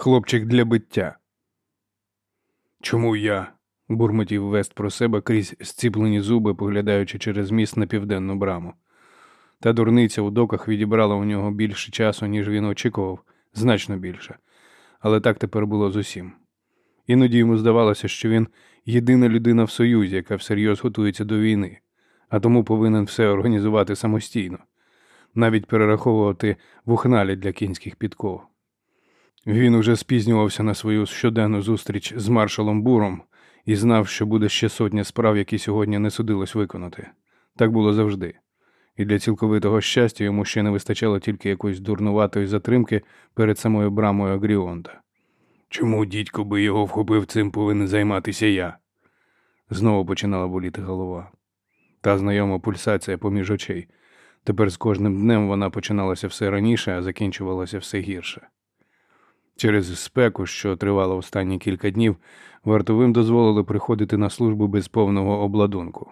Хлопчик для биття. Чому я? бурмотів Вест про себе крізь зціплені зуби, поглядаючи через міст на південну браму. Та дурниця у доках відібрала у нього більше часу, ніж він очікував, значно більше. Але так тепер було з усім. Іноді йому здавалося, що він єдина людина в Союзі, яка всерйоз готується до війни, а тому повинен все організувати самостійно, навіть перераховувати вухналі для кінських підков. Він уже спізнювався на свою щоденну зустріч з маршалом Буром і знав, що буде ще сотня справ, які сьогодні не судилось виконати. Так було завжди. І для цілковитого щастя йому ще не вистачало тільки якоїсь дурнуватої затримки перед самою брамою Агріонта. Чому дідько би його вхопив цим повинен займатися я? Знову починала боліти голова. Та знайома пульсація поміж очей. Тепер з кожним днем вона починалася все раніше, а закінчувалася все гірше. Через спеку, що тривала останні кілька днів, вартовим дозволили приходити на службу без повного обладунку.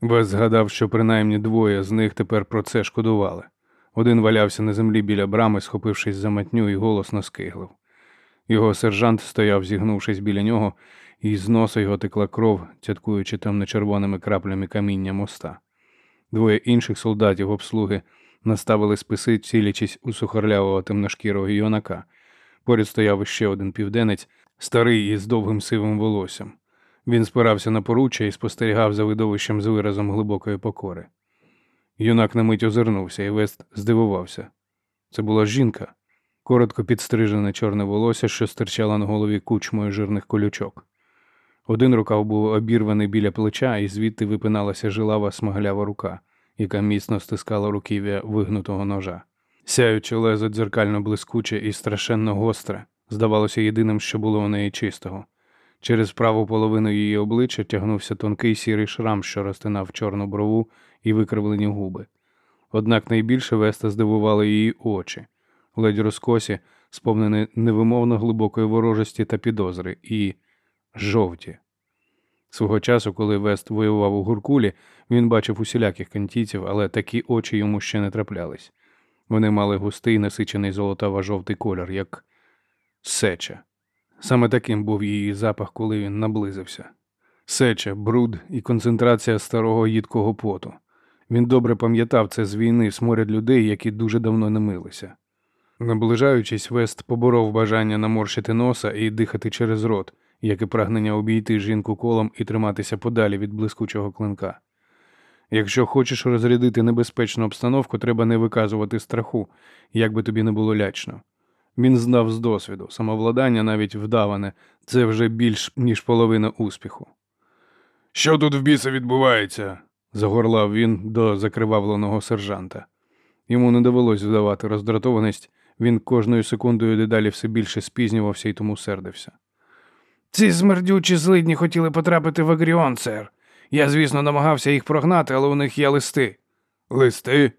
Вес згадав, що принаймні двоє з них тепер про це шкодували. Один валявся на землі біля брами, схопившись за матню і голосно скиглив. Його сержант стояв, зігнувшись біля нього, і з носа його текла кров, цяткуючи темно-червоними краплями каміння моста. Двоє інших солдатів обслуги наставили списи, цілячись у сухорлявого темношкірого юнака. Поряд стояв іще один південець, старий із довгим сивим волоссям. Він спирався на поруччя і спостерігав за видовищем з виразом глибокої покори. Юнак на мить озирнувся, і Вест здивувався. Це була жінка, коротко підстрижене чорне волосся, що стирчало на голові кучмою жирних колючок. Один рукав був обірваний біля плеча, і звідти випиналася жилава смаглява рука, яка міцно стискала руків'я вигнутого ножа. Сяюче лезо дзеркально блискуче і страшенно гостре, здавалося єдиним, що було у неї чистого. Через праву половину її обличчя тягнувся тонкий сірий шрам, що розтинав чорну брову і викривлені губи. Однак найбільше Веста здивували її очі, ледь розкосі, сповнені невимовно глибокої ворожості та підозри, і жовті. Свого часу, коли Вест воював у гуркулі, він бачив усіляких кантійців, але такі очі йому ще не траплялись. Вони мали густий насичений золотаво-жовтий колір, як сеча. Саме таким був її запах, коли він наблизився. Сеча, бруд і концентрація старого їдкого поту. Він добре пам'ятав це з війни сморяд людей, які дуже давно не милися. Наближаючись, Вест поборов бажання наморщити носа і дихати через рот, як і прагнення обійти жінку колом і триматися подалі від блискучого клинка. Якщо хочеш розрядити небезпечну обстановку, треба не виказувати страху, як би тобі не було лячно. Він знав з досвіду, самовладання навіть вдаване, це вже більш ніж половина успіху. Що тут в біса відбувається? загорлав він до закривавленого сержанта. Йому не довелось вдавати роздратованість, він кожною секундою дедалі все більше спізнювався і тому сердився. Ці смердючі злидні хотіли потрапити в Агріон, сер. Я, звісно, намагався їх прогнати, але у них є листи. Листи?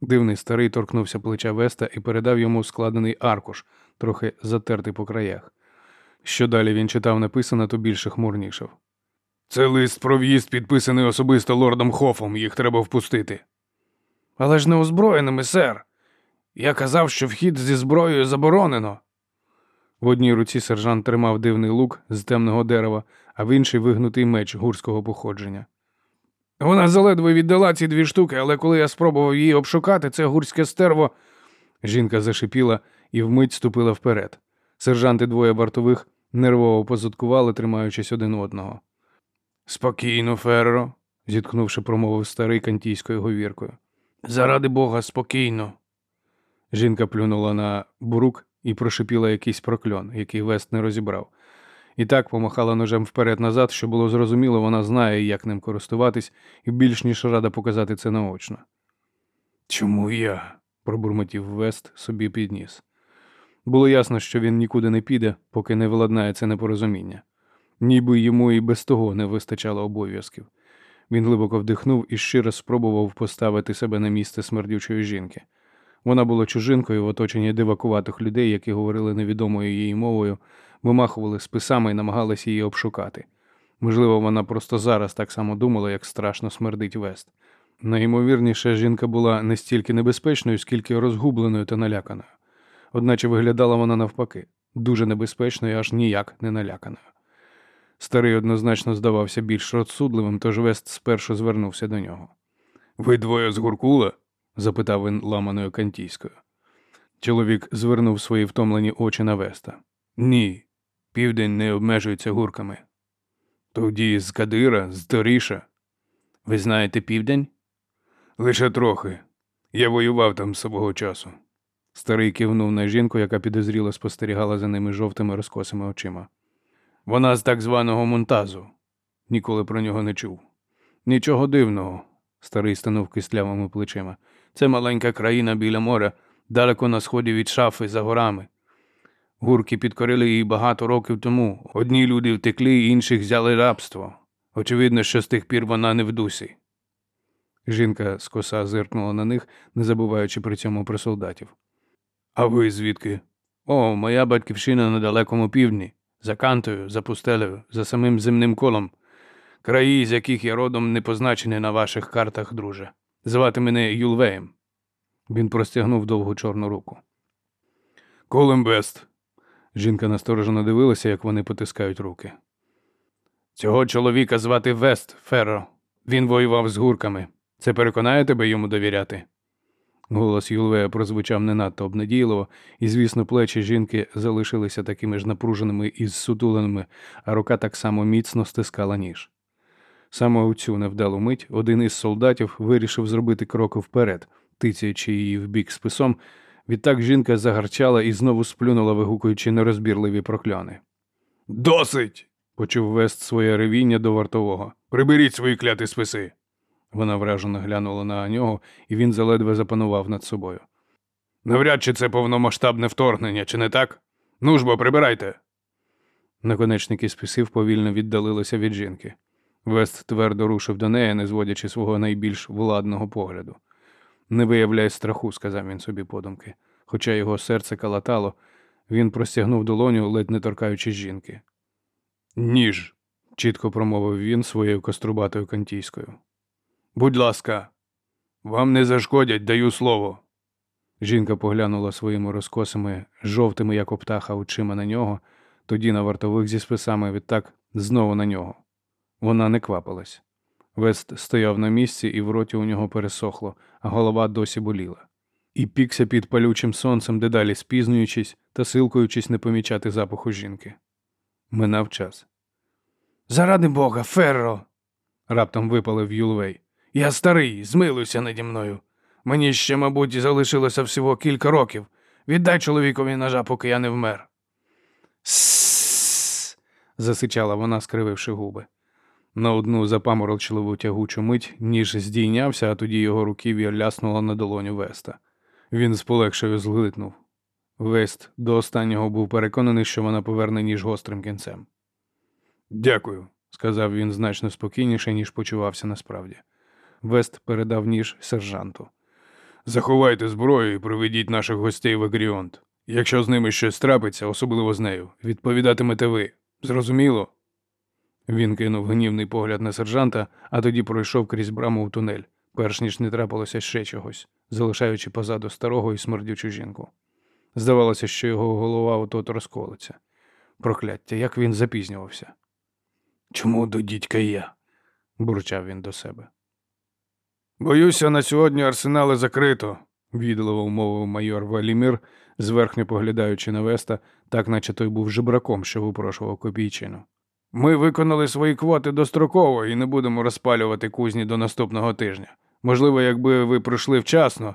Дивний старий торкнувся плеча Веста і передав йому складений аркуш, трохи затертий по краях. Що далі він читав написано, то більше хмурнішав. Це лист про в'їзд, підписаний особисто лордом Хофом, їх треба впустити. Але ж не озброєними, сер. Я казав, що вхід зі зброєю заборонено. В одній руці сержант тримав дивний лук з темного дерева, а в інший вигнутий меч гурського походження. Вона заледве віддала ці дві штуки, але коли я спробував її обшукати, це гурське стерво. Жінка зашипіла і вмить ступила вперед. Сержанти двоє вартових нервово позадкували, тримаючись один одного. Спокійно, Ферро, зіткнувши, промовив старий кантійською говіркою. Заради бога, спокійно. Жінка плюнула на бурук і прошипіла якийсь прокльон, який Вест не розібрав. І так помахала ножем вперед-назад, що було зрозуміло, вона знає, як ним користуватись, і більш ніж рада показати це наочно. Чому я? пробурмотів Вест собі підніс. Було ясно, що він нікуди не піде, поки не владнає це непорозуміння. Ніби йому і без того не вистачало обов'язків. Він глибоко вдихнув і щиро спробував поставити себе на місце смердючої жінки. Вона була чужинкою в оточенні дивакуватих людей, які говорили невідомою її мовою, вимахували списами і намагалися її обшукати. Можливо, вона просто зараз так само думала, як страшно смердить Вест. Найімовірніше, жінка була не стільки небезпечною, скільки розгубленою та наляканою. Одначе виглядала вона навпаки. дуже небезпечною, аж ніяк не наляканою. Старий однозначно здавався більш розсудливим, тож Вест спершу звернувся до нього. Ви двоє з Гуркула? Запитав він ламаною кантійською. Чоловік звернув свої втомлені очі на Веста. Ні, південь не обмежується гурками. Тоді з Кадира, з Торіша. Ви знаєте південь? Лише трохи. Я воював там свого часу. Старий кивнув на жінку, яка підозріло спостерігала за ними жовтими розкосими очима. Вона з так званого Монтазу. Ніколи про нього не чув. Нічого дивного, старий станув кислявими плечима. Це маленька країна біля моря, далеко на сході від шафи за горами. Гурки підкорили її багато років тому. Одні люди втекли, інших взяли рабство. Очевидно, що з тих пір вона не в дусі. Жінка з коса зиркнула на них, не забуваючи при цьому про солдатів. А ви звідки? О, моя батьківщина на далекому півдні, за кантою, за пустелею, за самим земним колом. Краї, з яких я родом, не позначені на ваших картах, друже. Звати мене Юлвеєм. Він простягнув довгу чорну руку. Колем Бест. Жінка насторожено дивилася, як вони потискають руки. Цього чоловіка звати Вест Ферро. Він воював з гурками. Це переконає тебе йому довіряти? Голос Юлвея прозвучав не надто обнадійливо, і, звісно, плечі жінки залишилися такими ж напруженими і зсутуленими, а рука так само міцно стискала ніж. Саме у цю невдалу мить один із солдатів вирішив зробити кроки вперед, тицяючи її в бік списом. Відтак жінка загарчала і знову сплюнула, вигукуючи нерозбірливі прокльони. Досить. почув Вест своє ревіння до вартового. Приберіть свої кляті списи. Вона вражено глянула на нього, і він заледве запанував над собою. Навряд чи це повномасштабне вторгнення, чи не так? Ну ж бо, прибирайте. Наконечники списів повільно віддалилися від жінки. Вест твердо рушив до неї, не зводячи свого найбільш владного погляду. Не виявляй страху, сказав він собі подумки. Хоча його серце калатало, він простягнув долоню, ледь не торкаючи жінки. Ніж, чітко промовив він своєю кострубатою кантійською. Будь ласка, вам не зашкодять, даю слово. Жінка поглянула своїми розкосами, жовтими, як птаха, очима на нього, тоді на вартових зі списами відтак знову на нього. Вона не квапилась. Вест стояв на місці, і в роті у нього пересохло, а голова досі боліла. І пікся під палючим сонцем, дедалі спізнюючись та силкуючись не помічати запаху жінки. Минав час. Заради бога, Ферро. раптом випалив Юлвей. Я старий, змилуйся наді мною. Мені ще, мабуть, залишилося всього кілька років. Віддай чоловікові ножа, поки я не вмер. Сс. засичала вона, скрививши губи. На одну запаморочливу тягучу мить ніж здійнявся, а тоді його руків'я ляснуло на долоню Веста. Він з полегшою зглитнув. Вест до останнього був переконаний, що вона поверне ніж гострим кінцем. Дякую, сказав він значно спокійніше, ніж почувався насправді. Вест передав ніж сержанту. Заховайте зброю і приведіть наших гостей в Агріонт. Якщо з ними щось трапиться, особливо з нею, відповідатимете ви. Зрозуміло? Він кинув гнівний погляд на сержанта, а тоді пройшов крізь браму в тунель, перш ніж не трапилося ще чогось, залишаючи позаду старого і смердючу жінку. Здавалося, що його голова отот розколиться. Прокляття, як він запізнювався. Чому до дідька я? бурчав він до себе. Боюся, на сьогодні арсенали закрито, відливо мовив майор Валімір, зверхньо поглядаючи на Веста, так наче той був жебраком, що випрошував копійчину. Ми виконали свої квоти достроково і не будемо розпалювати кузні до наступного тижня. Можливо, якби ви прийшли вчасно.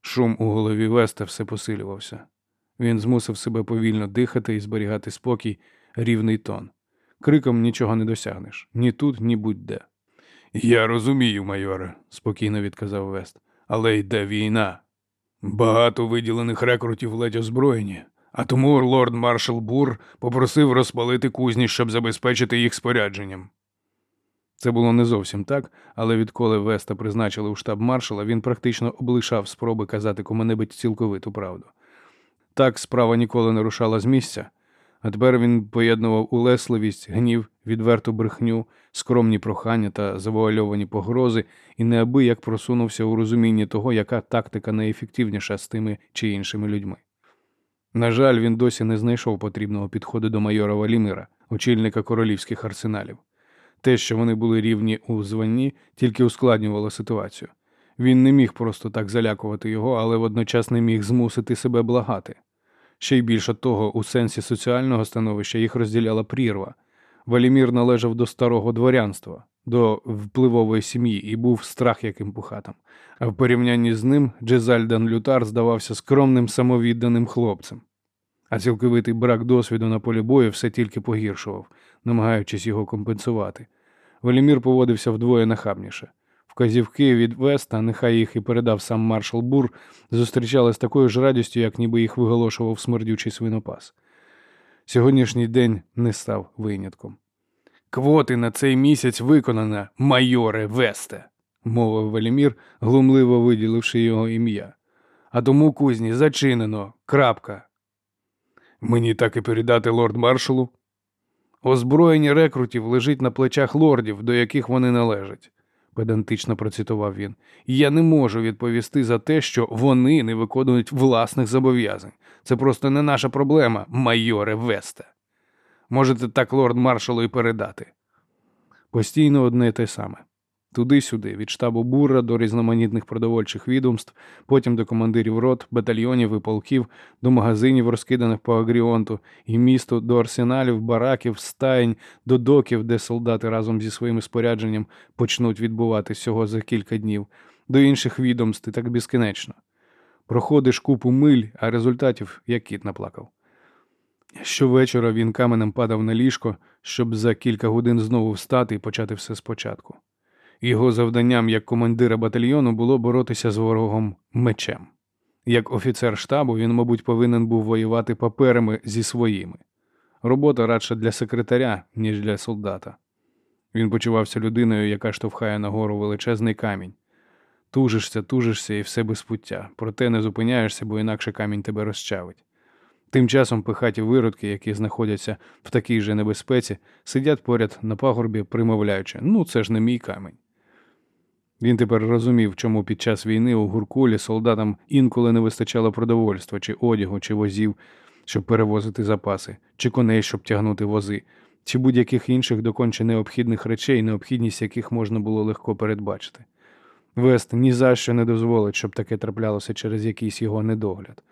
Шум у голові Веста все посилювався. Він змусив себе повільно дихати і зберігати спокій, рівний тон. Криком нічого не досягнеш ні тут, ні будь-де. Я розумію, майоре, спокійно відказав Вест, але йде війна. Багато виділених рекрутів ледь озброєні, а тому лорд маршал Бур попросив розпалити кузні, щоб забезпечити їх спорядженням. Це було не зовсім так, але відколи Веста призначили у штаб маршала, він практично облишав спроби казати кому-небудь цілковиту правду. Так справа ніколи не рушала з місця, а тепер він поєднував улесливість, гнів, відверту брехню, скромні прохання та завуальовані погрози і неабияк просунувся у розумінні того, яка тактика найефективніша з тими чи іншими людьми. На жаль, він досі не знайшов потрібного підходу до майора Валімира, очільника королівських арсеналів. Те, що вони були рівні у званні, тільки ускладнювало ситуацію. Він не міг просто так залякувати його, але водночас не міг змусити себе благати. Ще й більше того, у сенсі соціального становища їх розділяла прірва. Валімір належав до старого дворянства, до впливової сім'ї і був страх яким пухатом. А в порівнянні з ним Джезальдан Лютар здавався скромним самовідданим хлопцем. А цілковитий брак досвіду на полі бою все тільки погіршував, намагаючись його компенсувати. Валімір поводився вдвоє нахабніше. Вказівки від Веста, нехай їх і передав сам маршал Бур, зустрічали з такою ж радістю, як ніби їх виголошував смердючий свинопас. Сьогоднішній день не став винятком. Квоти на цей місяць виконана, майоре Весте, мовив Валімір, глумливо виділивши його ім'я. А тому кузні зачинено. Крапка. Мені так і передати лорд маршалу. Озброєння рекрутів лежить на плечах лордів, до яких вони належать, педантично процитував він. Я не можу відповісти за те, що вони не виконують власних зобов'язань. Це просто не наша проблема, майоре Весте. Можете так лорд маршалу і передати. Постійно одне те саме. Туди-сюди, від штабу Бурра до різноманітних продовольчих відомств, потім до командирів рот, батальйонів і полків, до магазинів, розкиданих по Агріонту, і місту, до арсеналів, бараків, стаєнь, до доків, де солдати разом зі своїм спорядженням почнуть відбувати всього за кілька днів, до інших відомств і так безкінечно. Проходиш купу миль, а результатів як кіт наплакав. Щовечора він каменем падав на ліжко, щоб за кілька годин знову встати і почати все спочатку. Його завданням як командира батальйону було боротися з ворогом мечем. Як офіцер штабу він, мабуть, повинен був воювати паперами зі своїми. Робота радше для секретаря, ніж для солдата. Він почувався людиною, яка штовхає нагору величезний камінь. Тужишся, тужишся і все без пуття, проте не зупиняєшся, бо інакше камінь тебе розчавить. Тим часом пихаті виродки, які знаходяться в такій же небезпеці, сидять поряд на пагорбі, примовляючи ну це ж не мій камінь. Він тепер розумів, чому під час війни у Гуркулі солдатам інколи не вистачало продовольства, чи одягу, чи возів, щоб перевозити запаси, чи коней, щоб тягнути вози, чи будь-яких інших доконче необхідних речей, необхідність яких можна було легко передбачити. Вест ні за що не дозволить, щоб таке траплялося через якийсь його недогляд.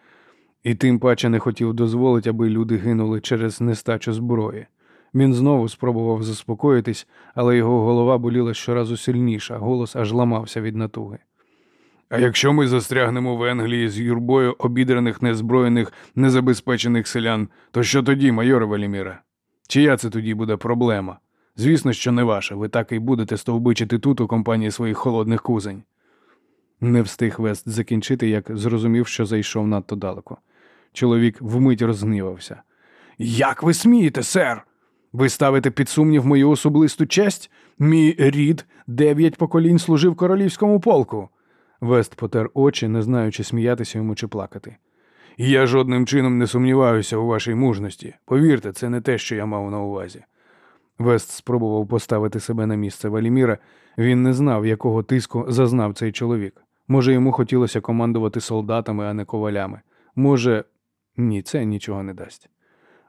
І тим паче не хотів дозволити, аби люди гинули через нестачу зброї. Він знову спробував заспокоїтись, але його голова боліла щоразу сильніше, голос аж ламався від натуги. А якщо ми застрягнемо в Енглії з юрбою обідраних, незброєних, незабезпечених селян, то що тоді, майоре Валіміра? Чия це тоді буде проблема? Звісно, що не ваша, ви так і будете стовбичити тут у компанії своїх холодних кузень. Не встиг Вест закінчити, як зрозумів, що зайшов надто далеко. Чоловік вмить розгнівався. Як ви смієте, сер? Ви ставите під сумнів мою особисту честь? Мій рід дев'ять поколінь служив королівському полку. Вест потер очі, не знаючи, сміятися йому чи плакати. Я жодним чином не сумніваюся у вашій мужності. Повірте, це не те, що я мав на увазі. Вест спробував поставити себе на місце Валіміра. Він не знав, якого тиску зазнав цей чоловік. Може, йому хотілося командувати солдатами, а не ковалями. Може, ні, це нічого не дасть.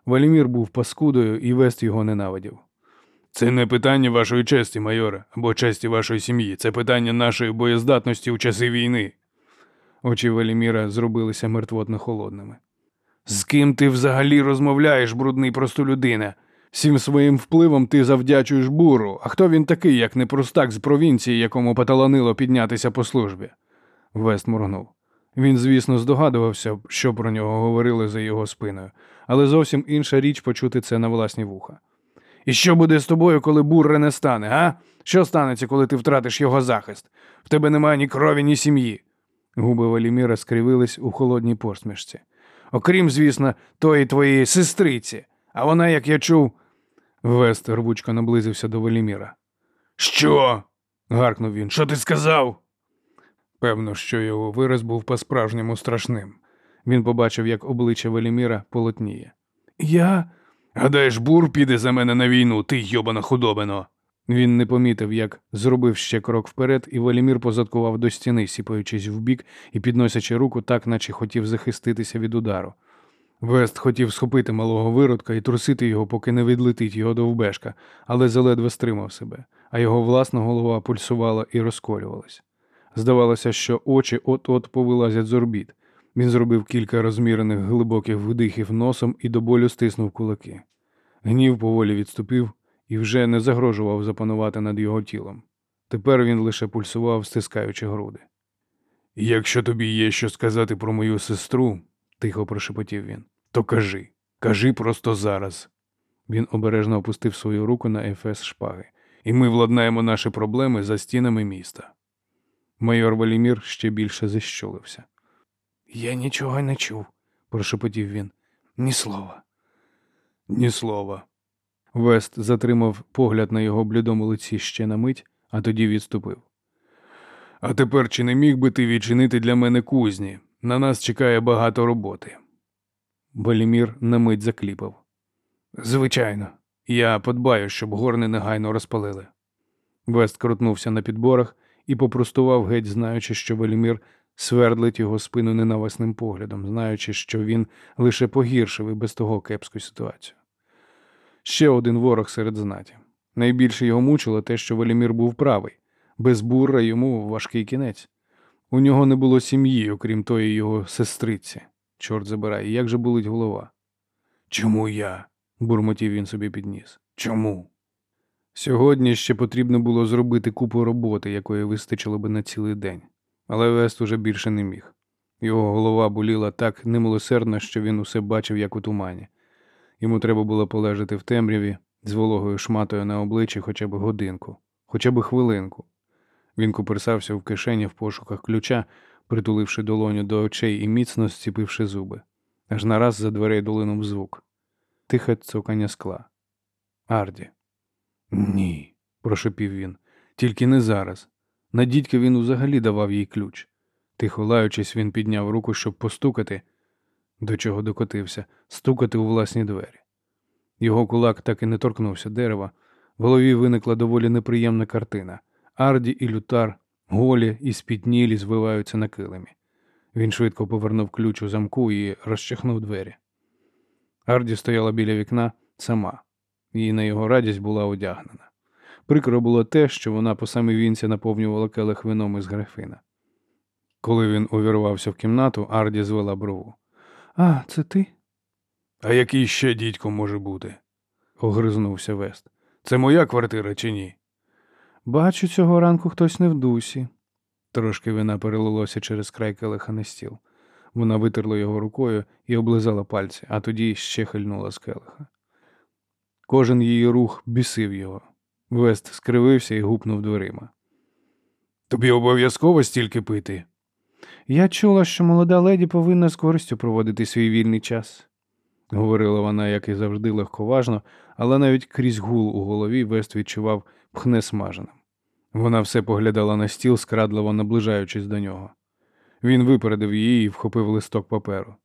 Валімір був паскудою і Вест його ненавидів. Це не питання вашої честі, майоре, або честі вашої сім'ї, це питання нашої боєздатності у часи війни. Очі Валіміра зробилися мертвотно холодними. З ким ти взагалі розмовляєш, брудний простолюдина? Всім своїм впливом ти завдячуєш буру. А хто він такий, як не простак з провінції, якому поталанило піднятися по службі? Вест моргнув. Він, звісно, здогадувався, що про нього говорили за його спиною, але зовсім інша річ почути це на власні вуха. І що буде з тобою, коли бурре не стане, а? Що станеться, коли ти втратиш його захист? В тебе немає ні крові, ні сім'ї. Губи Валіміра скривились у холодній посмішці. Окрім, звісно, тої твоєї сестриці, а вона, як я чув. Вест рвучко наблизився до Валіміра. Що? гаркнув він. Що ти сказав? Певно, що його вираз був по-справжньому страшним. Він побачив, як обличчя Веліміра полотніє. Я. Гадаєш, бур піде за мене на війну, ти йобана худобино. Він не помітив, як зробив ще крок вперед, і Велімір позадкував до стіни, сіпаючись вбік і підносячи руку так, наче хотів захиститися від удару. Вест хотів схопити малого виродка і трусити його, поки не відлетить його довбешка, але заледве стримав себе, а його власна голова пульсувала і розколювалась. Здавалося, що очі от-от повилазять з орбіт. Він зробив кілька розмірених глибоких вдихів носом і до болю стиснув кулаки. Гнів поволі відступив і вже не загрожував запанувати над його тілом. Тепер він лише пульсував, стискаючи груди. Якщо тобі є що сказати про мою сестру, тихо прошепотів він, то кажи, кажи просто зараз. Він обережно опустив свою руку на ефес шпаги, і ми владнаємо наші проблеми за стінами міста. Майор Валімір ще більше зіщулився. Я нічого не чув, прошепотів він. Ні слова. Ні слова. Вест затримав погляд на його блідому лиці ще на мить, а тоді відступив. А тепер чи не міг би ти відчинити для мене кузні? На нас чекає багато роботи. Валімір на мить закліпав. Звичайно, я подбаю, щоб горни негайно розпалили. Вест крутнувся на підборах і попростував геть, знаючи, що Велімір свердлить його спину ненависним поглядом, знаючи, що він лише погіршив і без того кепську ситуацію. Ще один ворог серед знаті. Найбільше його мучило те, що Велімір був правий, без бурра йому важкий кінець. У нього не було сім'ї, окрім тої його сестриці. Чорт забирай, як же болить голова. Чому я? бурмотів він собі підніс. Чому? Сьогодні ще потрібно було зробити купу роботи, якої вистачило би на цілий день, але Вест уже більше не міг. Його голова боліла так немилосердно, що він усе бачив, як у тумані. Йому треба було полежати в темряві з вологою шматою на обличчі хоча б годинку, хоча б хвилинку. Він куперсався в кишені в пошуках ключа, притуливши долоню до очей і міцно зціпивши зуби. Аж нараз за дверей долинув звук. Тихе цокання скла. Арді. Ні, прошепів він. Тільки не зараз. На дідька він взагалі давав їй ключ. Тихо лаючись, він підняв руку, щоб постукати, до чого докотився, стукати у власні двері. Його кулак так і не торкнувся дерева. В голові виникла доволі неприємна картина. Арді і лютар, голі і спітнілі звиваються на килимі. Він швидко повернув ключ у замку і розчахнув двері. Арді стояла біля вікна сама, і на його радість була одягнена. Прикро було те, що вона по самій вінці наповнювала келих вином із графина. Коли він увірвався в кімнату, Арді звела брову. А, це ти? А який ще дідько може бути? огризнувся Вест. Це моя квартира чи ні? Бачу, цього ранку хтось не в дусі. Трошки вина перелилося через край келиха на стіл. Вона витерла його рукою і облизала пальці, а тоді ще хильнула з келиха. Кожен її рух бісив його. Вест скривився і гупнув дверима. Тобі обов'язково стільки пити? Я чула, що молода леді повинна з користю проводити свій вільний час, говорила вона, як і завжди, легковажно, але навіть крізь гул у голові Вест відчував пхне смаженим. Вона все поглядала на стіл, скрадливо наближаючись до нього. Він випередив її і вхопив листок паперу.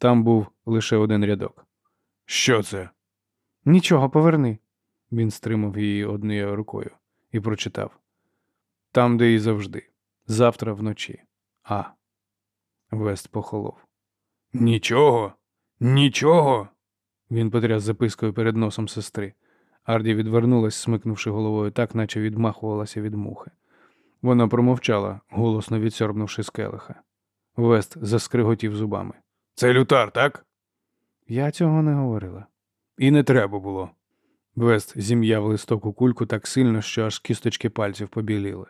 Там був лише один рядок. Що це? Нічого, поверни. Він стримав її однією рукою і прочитав Там, де і завжди, завтра вночі. А. Вест похолов. Нічого, нічого. Він потряс запискою перед носом сестри. Арді відвернулась, смикнувши головою так, наче відмахувалася від мухи. Вона промовчала, голосно відсьорбнувши з келиха. Вест заскриготів зубами. Це лютар, так? Я цього не говорила. І не треба було. Вест зім'яв листок у кульку так сильно, що аж кісточки пальців побіліли.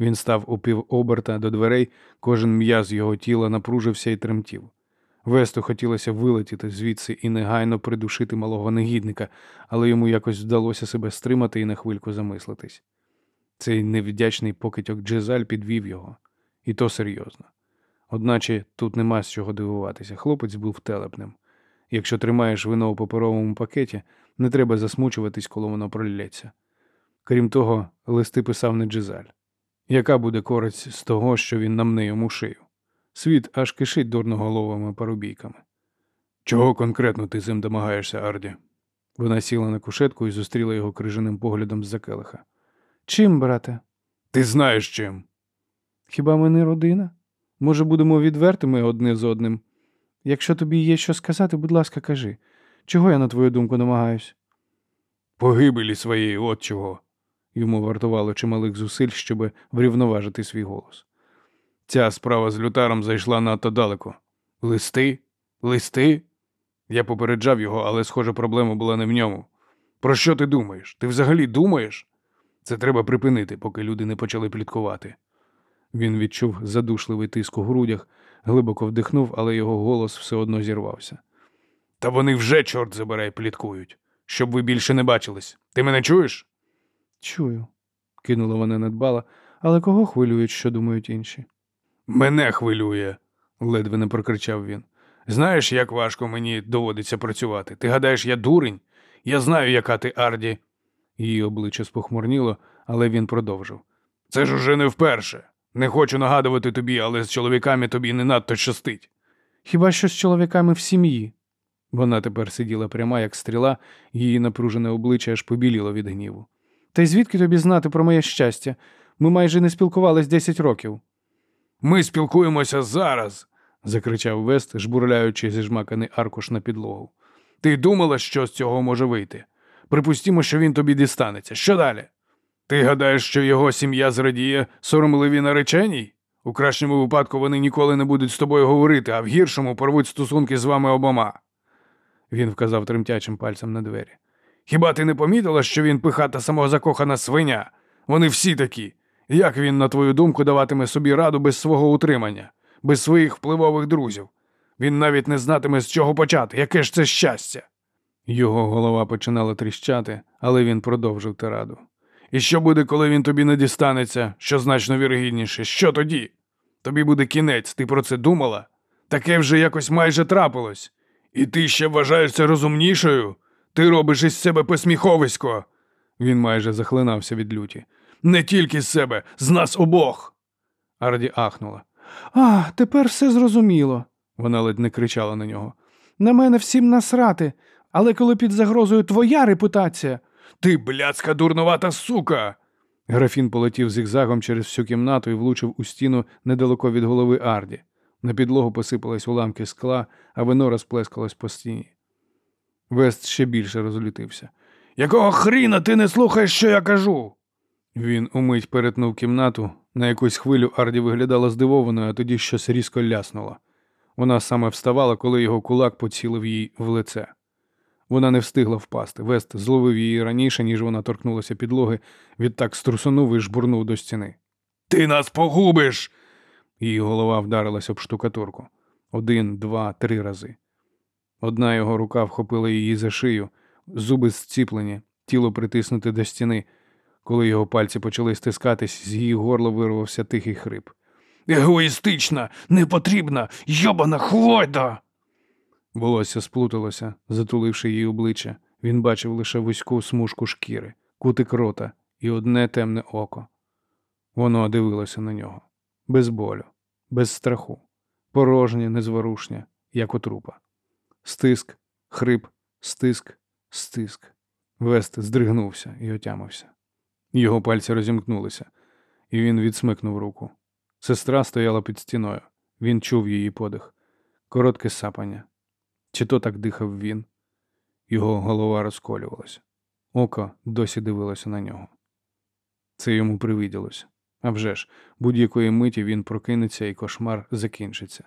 Він став у півоберта до дверей, кожен м'яз його тіла напружився і тремтів. Весту хотілося вилетіти звідси і негайно придушити малого негідника, але йому якось вдалося себе стримати і на хвильку замислитись. Цей невдячний покидьок Джезаль підвів його, і то серйозно. Одначе тут нема з чого дивуватися. Хлопець був телепним. Якщо тримаєш вино у паперовому пакеті, не треба засмучуватись, коли воно пролється. Крім того, листи писав не Джезаль. Яка буде користь з того, що він намне йому шию? Світ аж кишить дурноголовими парубійками. Чого конкретно ти цим домагаєшся, Арді? Вона сіла на кушетку і зустріла його крижаним поглядом з-за келиха. Чим, брате? Ти знаєш чим. Хіба ми не родина? Може, будемо відвертими одне з одним? Якщо тобі є що сказати, будь ласка, кажи. Чого я, на твою думку, намагаюсь? Погибелі своєї, от чого. Йому вартувало чималих зусиль, щоб врівноважити свій голос. Ця справа з лютаром зайшла надто далеко. Листи? Листи? Я попереджав його, але, схоже, проблема була не в ньому. Про що ти думаєш? Ти взагалі думаєш? Це треба припинити, поки люди не почали пліткувати. Він відчув задушливий тиск у грудях, глибоко вдихнув, але його голос все одно зірвався. Та вони вже, чорт забирай, пліткують, щоб ви більше не бачились. Ти мене чуєш? Чую, кинула вона недбала, але кого хвилюють, що думають інші? Мене хвилює, ледве не прокричав він. Знаєш, як важко мені доводиться працювати. Ти гадаєш, я дурень? Я знаю, яка ти Арді. Її обличчя спохмурніло, але він продовжив. Це ж уже не вперше. Не хочу нагадувати тобі, але з чоловіками тобі не надто щастить. Хіба що з чоловіками в сім'ї? Вона тепер сиділа пряма, як стріла, її напружене обличчя аж побіліло від гніву. Та й звідки тобі знати про моє щастя? Ми майже не спілкувались 10 років. Ми спілкуємося зараз, закричав Вест, жбурляючи зіжмаканий аркуш на підлогу. Ти думала, що з цього може вийти? Припустімо, що він тобі дістанеться. Що далі? Ти гадаєш, що його сім'я зрадіє соромливі нареченій? У кращому випадку вони ніколи не будуть з тобою говорити, а в гіршому порвуть стосунки з вами обома. Він вказав тремтячим пальцем на двері. Хіба ти не помітила, що він пихата самозакохана свиня? Вони всі такі. Як він, на твою думку, даватиме собі раду без свого утримання, без своїх впливових друзів? Він навіть не знатиме, з чого почати. Яке ж це щастя? Його голова починала тріщати, але він продовжив тираду. І що буде, коли він тобі не дістанеться, що значно вірогідніше? Що тоді? Тобі буде кінець, ти про це думала? Таке вже якось майже трапилось. І ти ще вважаєшся розумнішою? Ти робиш із себе посміховисько. Він майже захлинався від люті. Не тільки з себе, з нас обох. Арді ахнула. А, тепер все зрозуміло. Вона ледь не кричала на нього. На мене всім насрати, але коли під загрозою твоя репутація. Ти блядська дурнувата сука. Графін полетів зигзагом через всю кімнату і влучив у стіну недалеко від голови Арді. На підлогу посипались уламки скла, а вино розплескалось по стіні. Вест ще більше розлютився. Якого хріна ти не слухаєш, що я кажу? Він умить перетнув кімнату. На якусь хвилю Арді виглядала здивованою, а тоді щось різко ляснуло. Вона саме вставала, коли його кулак поцілив їй в лице. Вона не встигла впасти. Вест зловив її раніше, ніж вона торкнулася підлоги, відтак струсунув і жбурнув до стіни. Ти нас погубиш. Її голова вдарилась об штукатурку. Один, два, три рази. Одна його рука вхопила її за шию, зуби зціплені, тіло притиснуте до стіни. Коли його пальці почали стискатись, з її горла вирвався тихий хрип. Егоїстична, непотрібна, йобана хвойда. Волосся сплуталося, затуливши її обличчя. Він бачив лише вузьку смужку шкіри, кутик рота і одне темне око. Воно дивилося на нього без болю, без страху, порожнє, незворушне, як у трупа. Стиск, хрип, стиск, стиск. Вест здригнувся і отямився. Його пальці розімкнулися, і він відсмикнув руку. Сестра стояла під стіною. Він чув її подих, коротке сапання. Чи то так дихав він? Його голова розколювалася. Око досі дивилося на нього. Це йому привиділося. А вже ж, будь-якої миті він прокинеться і кошмар закінчиться.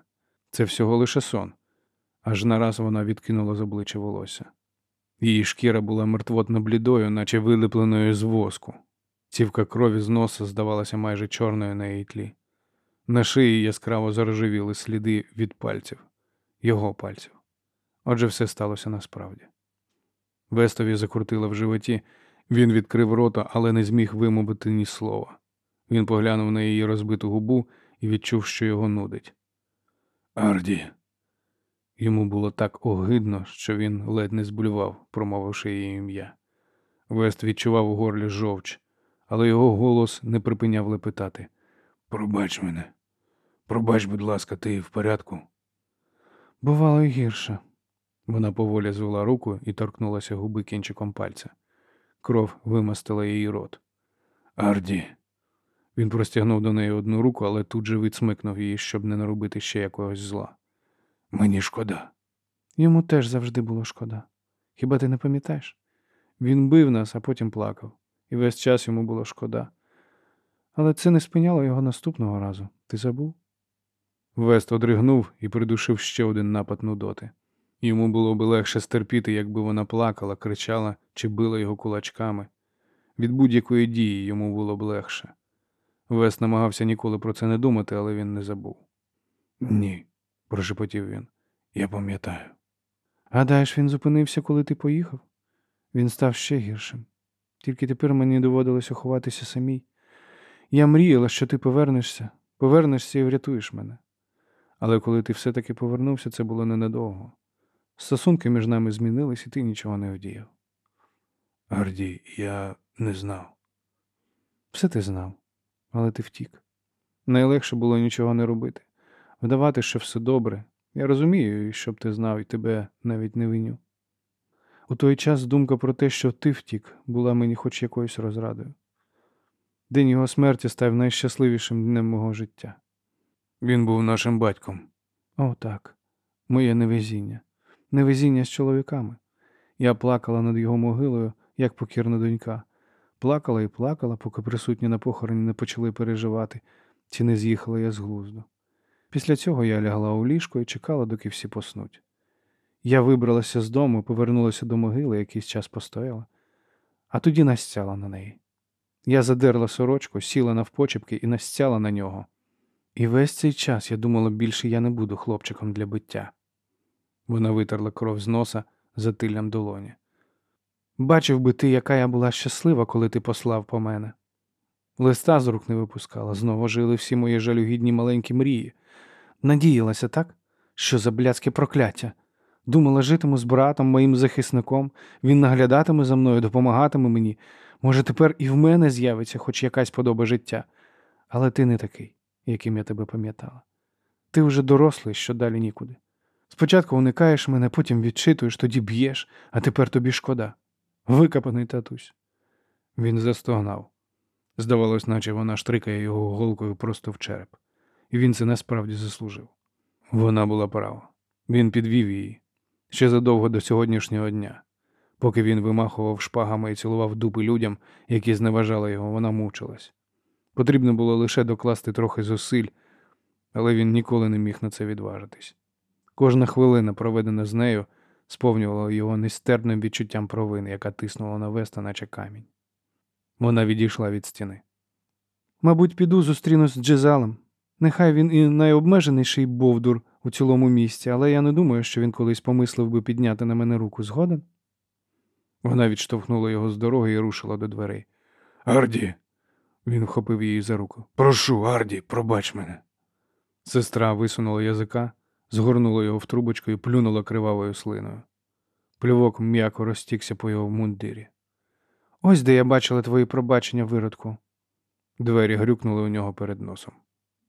Це всього лише сон. Аж нараз вона відкинула з обличчя волосся. Її шкіра була мертвотно блідою, наче вилепленою з воску. Цівка крові з носа здавалася майже чорною на її тлі. На шиї яскраво зарожевіли сліди від пальців, його пальців. Отже, все сталося насправді. Вестові закрутило в животі, він відкрив рота, але не зміг вимовити ні слова. Він поглянув на її розбиту губу і відчув, що його нудить. Арді. Йому було так огидно, що він ледь не зблював, промовивши її ім'я. Вест відчував у горлі жовч, але його голос не припиняв лепетати. Пробач мене. Пробач, будь ласка, ти в порядку. Бувало й гірше. Вона поволі звела руку і торкнулася губи кінчиком пальця. Кров вимастила її рот. Арді. Він простягнув до неї одну руку, але тут же відсмикнув її, щоб не наробити ще якогось зла. Мені шкода. Йому теж завжди було шкода. Хіба ти не пам'ятаєш? Він бив нас, а потім плакав, і весь час йому було шкода. Але це не спиняло його наступного разу. Ти забув? Вест одригнув і придушив ще один напад нудоти. Йому було би легше стерпіти, якби вона плакала, кричала чи била його кулачками. Від будь-якої дії йому було б легше. Вест намагався ніколи про це не думати, але він не забув. Ні, прошепотів він. Я пам'ятаю. Гадаєш, він зупинився, коли ти поїхав? Він став ще гіршим. Тільки тепер мені доводилося ховатися самій. Я мріяла, що ти повернешся, повернешся і врятуєш мене. Але коли ти все-таки повернувся, це було ненадовго. Стосунки між нами змінились, і ти нічого не вдіяв. Гарді, я не знав. Все ти знав, але ти втік. Найлегше було нічого не робити, вдавати, що все добре. Я розумію, і щоб ти знав, і тебе навіть не виню. У той час думка про те, що ти втік, була мені хоч якоюсь розрадою. День його смерті став найщасливішим днем мого життя. Він був нашим батьком. О, так, моє невезіння, невезіння з чоловіками. Я плакала над його могилою, як покірна донька. Плакала і плакала, поки присутні на похороні не почали переживати, чи не з'їхала я з глузду. Після цього я лягла у ліжко і чекала, доки всі поснуть. Я вибралася з дому, повернулася до могили, якийсь час постояла, а тоді настяла на неї. Я задерла сорочку, сіла навпочепки і настяла на нього. І весь цей час я думала, більше я не буду хлопчиком для биття. Вона витерла кров з носа затиллям долоні. Бачив би ти, яка я була щаслива, коли ти послав по мене. Листа з рук не випускала, знову жили всі мої жалюгідні маленькі мрії. Надіялася так, що за блядське прокляття. Думала, житиму з братом, моїм захисником, він наглядатиме за мною, допомагатиме мені. Може, тепер і в мене з'явиться хоч якась подоба життя. Але ти не такий, яким я тебе пам'ятала. Ти вже дорослий, що далі нікуди. Спочатку уникаєш мене, потім відчитуєш, тоді б'єш, а тепер тобі шкода. Викопаний татусь. Він застогнав. Здавалось, наче вона штрикає його голкою просто в череп. І він це насправді заслужив. Вона була права. Він підвів її ще задовго до сьогоднішнього дня. Поки він вимахував шпагами і цілував дупи людям, які зневажали його, вона мучилась. Потрібно було лише докласти трохи зусиль, але він ніколи не міг на це відважитись. Кожна хвилина, проведена з нею, сповнювала його нестерпним відчуттям провини, яка тиснула на веста, наче камінь. Вона відійшла від стіни. Мабуть, піду зустрінусь з Джезалем. Нехай він і найобмеженіший бовдур у цілому місті, але я не думаю, що він колись помислив би підняти на мене руку згоден. Вона відштовхнула його з дороги і рушила до дверей. Арді. Він вхопив її за руку. Прошу, Арді, пробач мене. Сестра висунула язика, згорнула його в трубочку і плюнула кривавою слиною. Плювок м'яко розтікся по його мундирі. Ось де я бачила твої пробачення виродку. Двері грюкнули у нього перед носом.